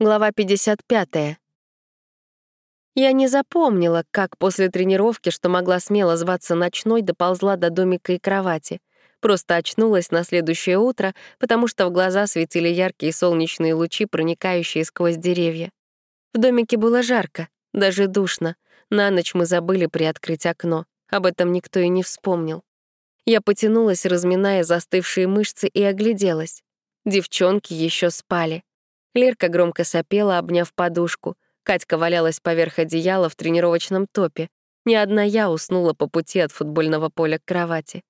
Глава 55. Я не запомнила, как после тренировки, что могла смело зваться ночной, доползла до домика и кровати. Просто очнулась на следующее утро, потому что в глаза светили яркие солнечные лучи, проникающие сквозь деревья. В домике было жарко, даже душно. На ночь мы забыли приоткрыть окно. Об этом никто и не вспомнил. Я потянулась, разминая застывшие мышцы, и огляделась. Девчонки еще спали. Лерка громко сопела, обняв подушку. Катька валялась поверх одеяла в тренировочном топе. Ни одна я уснула по пути от футбольного поля к кровати.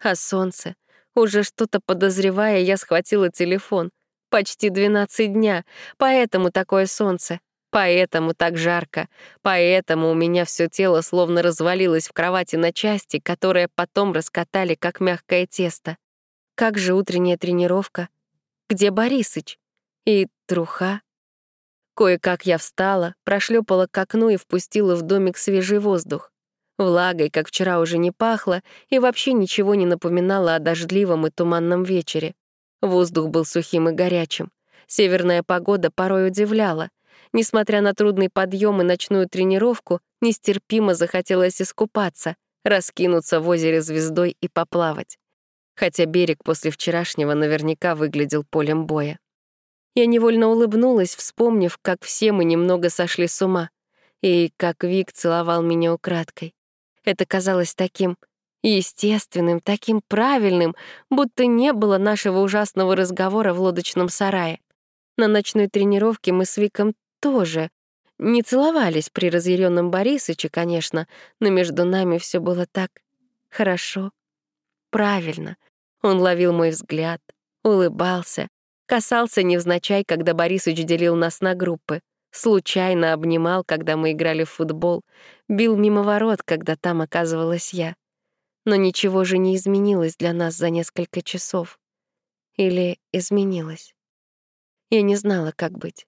А солнце? Уже что-то подозревая, я схватила телефон. Почти 12 дня, поэтому такое солнце. Поэтому так жарко, поэтому у меня все тело словно развалилось в кровати на части, которые потом раскатали, как мягкое тесто. Как же утренняя тренировка? Где Борисыч? И труха. Кое-как я встала, прошлепала к окну и впустила в домик свежий воздух. Влагой, как вчера, уже не пахло, и вообще ничего не напоминало о дождливом и туманном вечере. Воздух был сухим и горячим. Северная погода порой удивляла. Несмотря на трудный подъем и ночную тренировку, нестерпимо захотелось искупаться, раскинуться в озере звездой и поплавать. Хотя берег после вчерашнего наверняка выглядел полем боя. Я невольно улыбнулась, вспомнив, как все мы немного сошли с ума, и как Вик целовал меня украдкой. Это казалось таким естественным, таким правильным, будто не было нашего ужасного разговора в лодочном сарае. На ночной тренировке мы с Виком тоже не целовались при разъяренном Борисыче, конечно, но между нами все было так хорошо, правильно. Он ловил мой взгляд, улыбался, Касался невзначай, когда Борисыч делил нас на группы. Случайно обнимал, когда мы играли в футбол. Бил мимо ворот, когда там оказывалась я. Но ничего же не изменилось для нас за несколько часов. Или изменилось. Я не знала, как быть.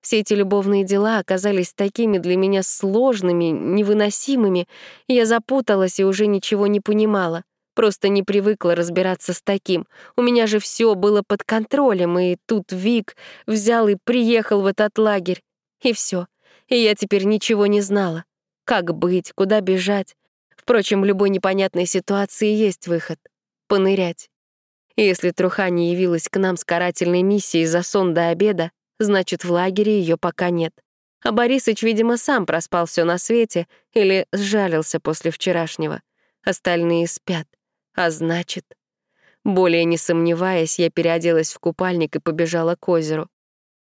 Все эти любовные дела оказались такими для меня сложными, невыносимыми, я запуталась и уже ничего не понимала. Просто не привыкла разбираться с таким. У меня же все было под контролем, и тут Вик взял и приехал в этот лагерь. И все. И я теперь ничего не знала. Как быть, куда бежать. Впрочем, в любой непонятной ситуации есть выход — понырять. И если Труха не явилась к нам с карательной миссией за сон до обеда, значит, в лагере ее пока нет. А Борисыч, видимо, сам проспал все на свете или сжалился после вчерашнего. Остальные спят. А значит... Более не сомневаясь, я переоделась в купальник и побежала к озеру.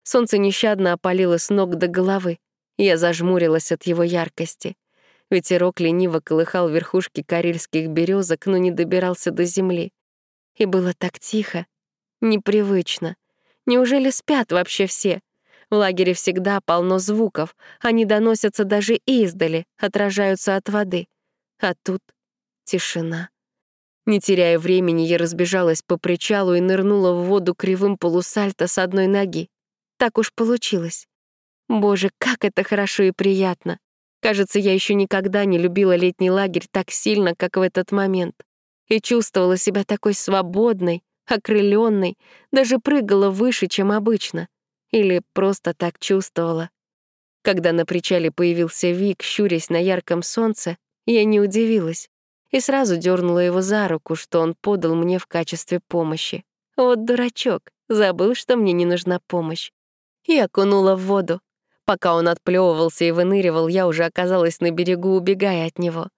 Солнце нещадно опалило с ног до головы. Я зажмурилась от его яркости. Ветерок лениво колыхал верхушки карельских березок, но не добирался до земли. И было так тихо, непривычно. Неужели спят вообще все? В лагере всегда полно звуков, они доносятся даже издали, отражаются от воды. А тут тишина. Не теряя времени, я разбежалась по причалу и нырнула в воду кривым полусальто с одной ноги. Так уж получилось. Боже, как это хорошо и приятно. Кажется, я еще никогда не любила летний лагерь так сильно, как в этот момент. И чувствовала себя такой свободной, окрыленной, даже прыгала выше, чем обычно. Или просто так чувствовала. Когда на причале появился Вик, щурясь на ярком солнце, я не удивилась и сразу дернула его за руку, что он подал мне в качестве помощи. Вот дурачок, забыл, что мне не нужна помощь. И окунула в воду. Пока он отплевывался и выныривал, я уже оказалась на берегу, убегая от него.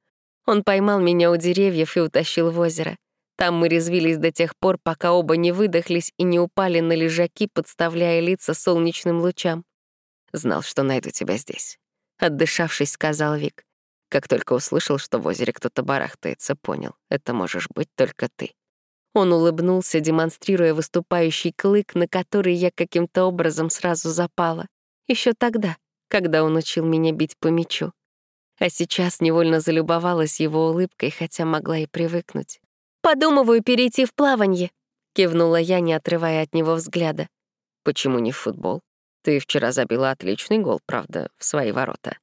Он поймал меня у деревьев и утащил в озеро. Там мы резвились до тех пор, пока оба не выдохлись и не упали на лежаки, подставляя лица солнечным лучам. «Знал, что найду тебя здесь», — отдышавшись, сказал Вик. Как только услышал, что в озере кто-то барахтается, понял, это можешь быть только ты. Он улыбнулся, демонстрируя выступающий клык, на который я каким-то образом сразу запала. Еще тогда, когда он учил меня бить по мячу. А сейчас невольно залюбовалась его улыбкой, хотя могла и привыкнуть. «Подумываю перейти в плаванье», — кивнула я, не отрывая от него взгляда. «Почему не в футбол? Ты вчера забила отличный гол, правда, в свои ворота».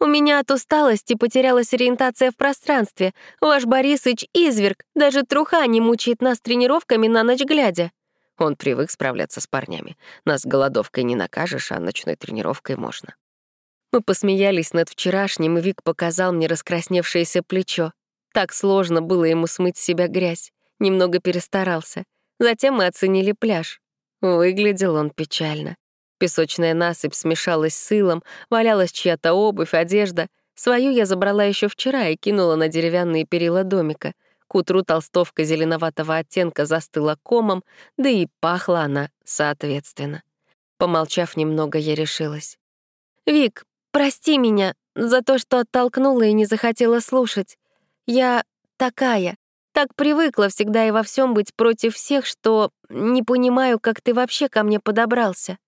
У меня от усталости потерялась ориентация в пространстве. Ваш Борисыч изверг, даже труха не мучает нас тренировками на ночь глядя. Он привык справляться с парнями. Нас голодовкой не накажешь, а ночной тренировкой можно. Мы посмеялись над вчерашним, и Вик показал мне раскрасневшееся плечо. Так сложно было ему смыть с себя грязь. Немного перестарался. Затем мы оценили пляж. Выглядел он печально. Песочная насыпь смешалась с илом, валялась чья-то обувь, одежда. Свою я забрала еще вчера и кинула на деревянные перила домика. К утру толстовка зеленоватого оттенка застыла комом, да и пахла она соответственно. Помолчав немного, я решилась. «Вик, прости меня за то, что оттолкнула и не захотела слушать. Я такая, так привыкла всегда и во всем быть против всех, что не понимаю, как ты вообще ко мне подобрался».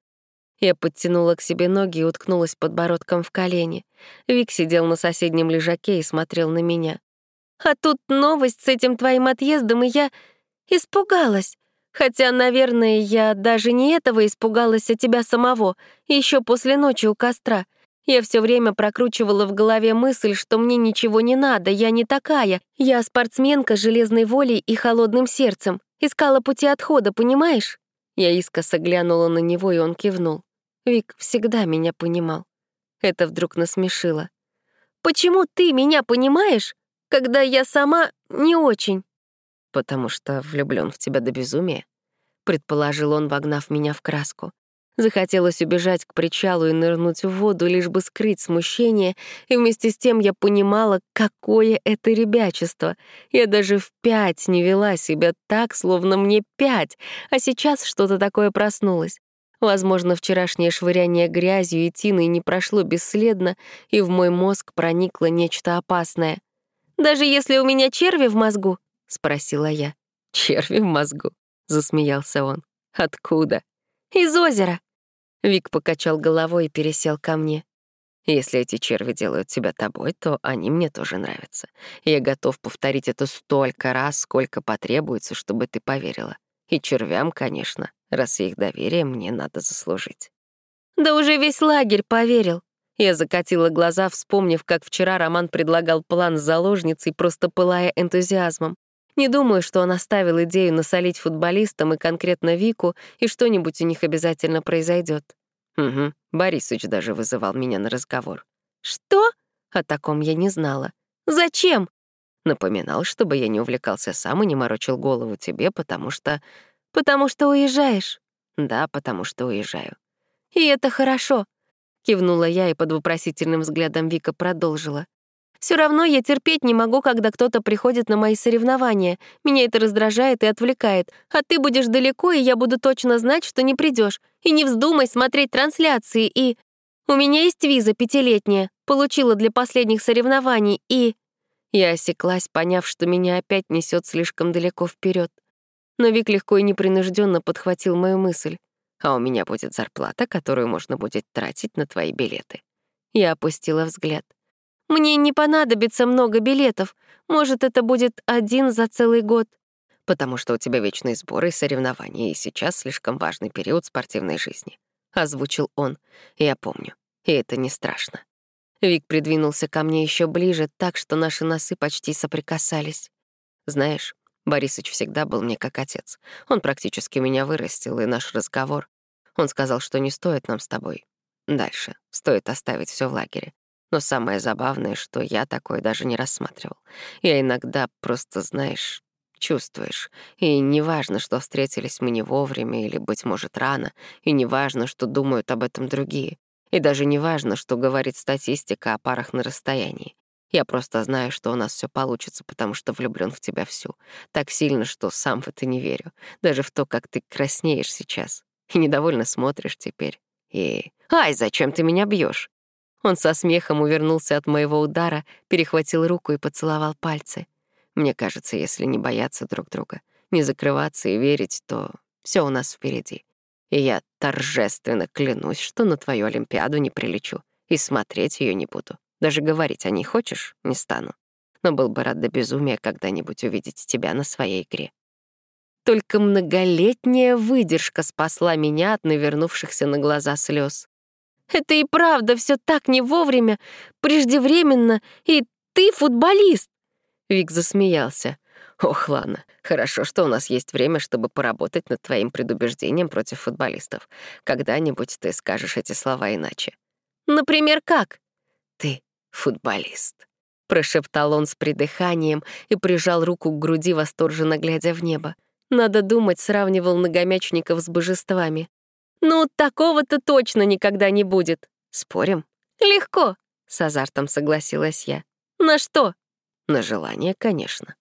Я подтянула к себе ноги и уткнулась подбородком в колени. Вик сидел на соседнем лежаке и смотрел на меня. «А тут новость с этим твоим отъездом, и я испугалась. Хотя, наверное, я даже не этого испугалась, а тебя самого, еще после ночи у костра. Я все время прокручивала в голове мысль, что мне ничего не надо, я не такая. Я спортсменка с железной волей и холодным сердцем. Искала пути отхода, понимаешь? Я искоса глянула на него, и он кивнул. Вик всегда меня понимал. Это вдруг насмешило. «Почему ты меня понимаешь, когда я сама не очень?» «Потому что влюблён в тебя до безумия», — предположил он, вогнав меня в краску. Захотелось убежать к причалу и нырнуть в воду, лишь бы скрыть смущение, и вместе с тем я понимала, какое это ребячество. Я даже в пять не вела себя так, словно мне пять, а сейчас что-то такое проснулось. Возможно, вчерашнее швыряние грязью и тиной не прошло бесследно, и в мой мозг проникло нечто опасное. «Даже если у меня черви в мозгу?» — спросила я. «Черви в мозгу?» — засмеялся он. «Откуда?» «Из озера». Вик покачал головой и пересел ко мне. Если эти черви делают тебя тобой, то они мне тоже нравятся. Я готов повторить это столько раз, сколько потребуется, чтобы ты поверила. И червям, конечно, раз их доверие мне надо заслужить. Да уже весь лагерь поверил. Я закатила глаза, вспомнив, как вчера Роман предлагал план с заложницей, просто пылая энтузиазмом. Не думаю, что он оставил идею насолить футболистам и конкретно Вику, и что-нибудь у них обязательно произойдет. Угу, Борисыч даже вызывал меня на разговор. Что? О таком я не знала. Зачем? Напоминал, чтобы я не увлекался сам и не морочил голову тебе, потому что... Потому что уезжаешь? Да, потому что уезжаю. И это хорошо. Кивнула я и под вопросительным взглядом Вика продолжила. Все равно я терпеть не могу, когда кто-то приходит на мои соревнования. Меня это раздражает и отвлекает. А ты будешь далеко, и я буду точно знать, что не придешь. И не вздумай смотреть трансляции, и... У меня есть виза пятилетняя, получила для последних соревнований, и... Я осеклась, поняв, что меня опять несет слишком далеко вперед. Но Вик легко и непринужденно подхватил мою мысль. А у меня будет зарплата, которую можно будет тратить на твои билеты. Я опустила взгляд. Мне не понадобится много билетов. Может, это будет один за целый год. Потому что у тебя вечные сборы и соревнования, и сейчас слишком важный период спортивной жизни. Озвучил он. Я помню. И это не страшно. Вик придвинулся ко мне еще ближе, так что наши носы почти соприкасались. Знаешь, Борисыч всегда был мне как отец. Он практически меня вырастил, и наш разговор. Он сказал, что не стоит нам с тобой. Дальше. Стоит оставить все в лагере. Но самое забавное, что я такое даже не рассматривал. Я иногда просто, знаешь, чувствуешь. И неважно, что встретились мы не вовремя или, быть может, рано, и неважно, что думают об этом другие. И даже неважно, что говорит статистика о парах на расстоянии. Я просто знаю, что у нас все получится, потому что влюблен в тебя всю. Так сильно, что сам в это не верю. Даже в то, как ты краснеешь сейчас. И недовольно смотришь теперь. И... «Ай, зачем ты меня бьешь? Он со смехом увернулся от моего удара, перехватил руку и поцеловал пальцы. Мне кажется, если не бояться друг друга, не закрываться и верить, то все у нас впереди. И я торжественно клянусь, что на твою Олимпиаду не прилечу и смотреть ее не буду. Даже говорить о ней хочешь, не стану. Но был бы рад до безумия когда-нибудь увидеть тебя на своей игре. Только многолетняя выдержка спасла меня от навернувшихся на глаза слез. Это и правда все так не вовремя, преждевременно, и ты футболист!» Вик засмеялся. Ох, ладно, хорошо, что у нас есть время, чтобы поработать над твоим предубеждением против футболистов. Когда-нибудь ты скажешь эти слова иначе. Например, как? Ты футболист. Прошептал он с придыханием и прижал руку к груди, восторженно глядя в небо. Надо думать, сравнивал многомячников с божествами. «Ну, такого-то точно никогда не будет». «Спорим?» «Легко», — с азартом согласилась я. «На что?» «На желание, конечно».